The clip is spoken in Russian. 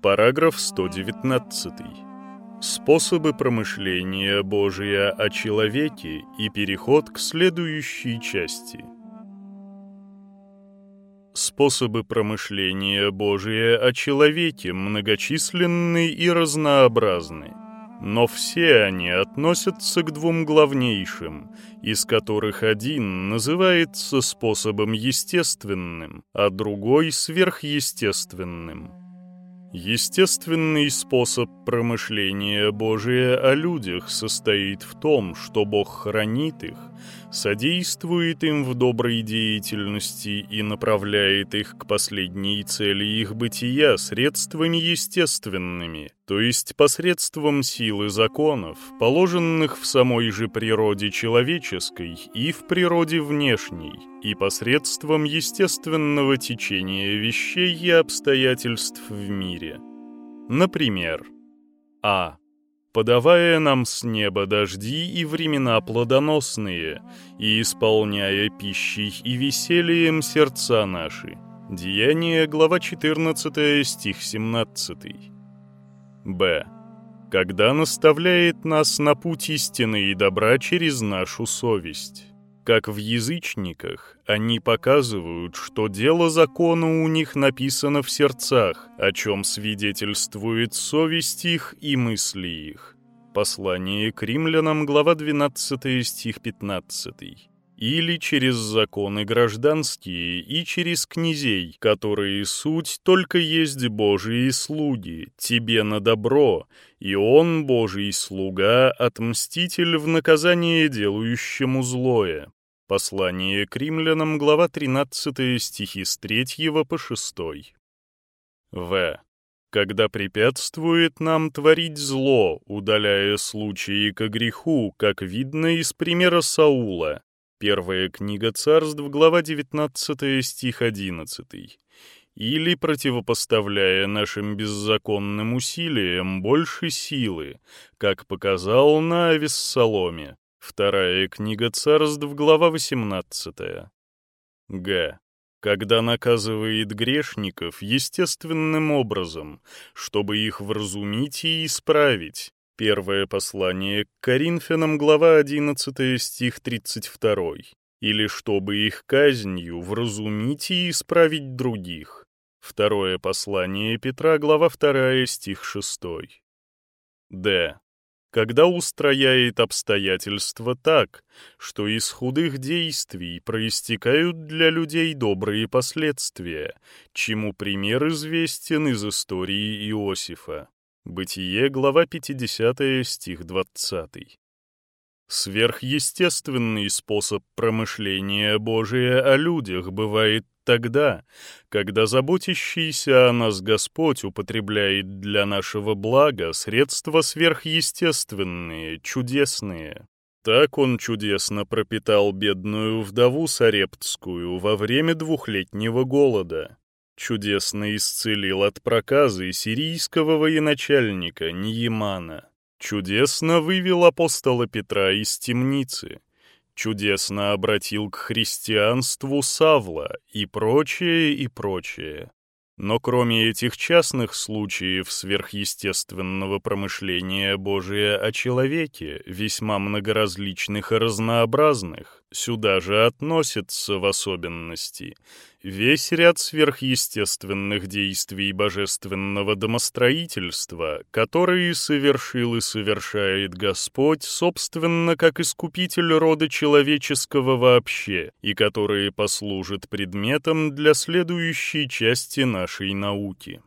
Параграф 119. Способы промышления Божия о человеке и переход к следующей части. Способы промышления Божия о человеке многочисленны и разнообразны, но все они относятся к двум главнейшим, из которых один называется способом естественным, а другой — сверхъестественным. Естественный способ промышления Божия о людях состоит в том, что Бог хранит их, содействует им в доброй деятельности и направляет их к последней цели их бытия средствами естественными, то есть посредством силы законов, положенных в самой же природе человеческой и в природе внешней, и посредством естественного течения вещей и обстоятельств в мире. Например, а подавая нам с неба дожди и времена плодоносные, и исполняя пищей и весельем сердца наши. Деяние, глава 14, стих 17. Б. Когда наставляет нас на путь истины и добра через нашу совесть. Как в язычниках, они показывают, что дело закона у них написано в сердцах, о чем свидетельствует совесть их и мысли их. Послание к римлянам, глава 12, стих 15 или через законы гражданские и через князей, которые суть только есть Божьи слуги, тебе на добро, и он, Божий слуга, отмститель в наказание делающему злое. Послание к римлянам, глава 13, стихи с 3 по 6. В. Когда препятствует нам творить зло, удаляя случаи к греху, как видно из примера Саула, Первая книга царств, глава 19, стих 11. Или противопоставляя нашим беззаконным усилиям больше силы, как показал на Авессаломе. Вторая книга царств, глава 18. Г. Когда наказывает грешников естественным образом, чтобы их вразумить и исправить, Первое послание к Коринфянам, глава 11, стих 32. «Или чтобы их казнью вразумить и исправить других». Второе послание Петра, глава 2, стих 6. Д. Когда устрояет обстоятельства так, что из худых действий проистекают для людей добрые последствия, чему пример известен из истории Иосифа. Бытие, глава 50, стих 20. Сверхъестественный способ промышления Божия о людях бывает тогда, когда заботящийся о нас Господь употребляет для нашего блага средства сверхъестественные, чудесные. Так он чудесно пропитал бедную вдову Сарептскую во время двухлетнего голода чудесно исцелил от проказы сирийского военачальника Ниемана, чудесно вывел апостола Петра из темницы, чудесно обратил к христианству Савла и прочее, и прочее. Но кроме этих частных случаев сверхъестественного промышления Божия о человеке, весьма многоразличных и разнообразных, сюда же относится в особенности весь ряд сверхъестественных действий божественного домостроительства, которые совершил и совершает Господь, собственно, как искупитель рода человеческого вообще, и которые послужат предметом для следующей части нашей науки.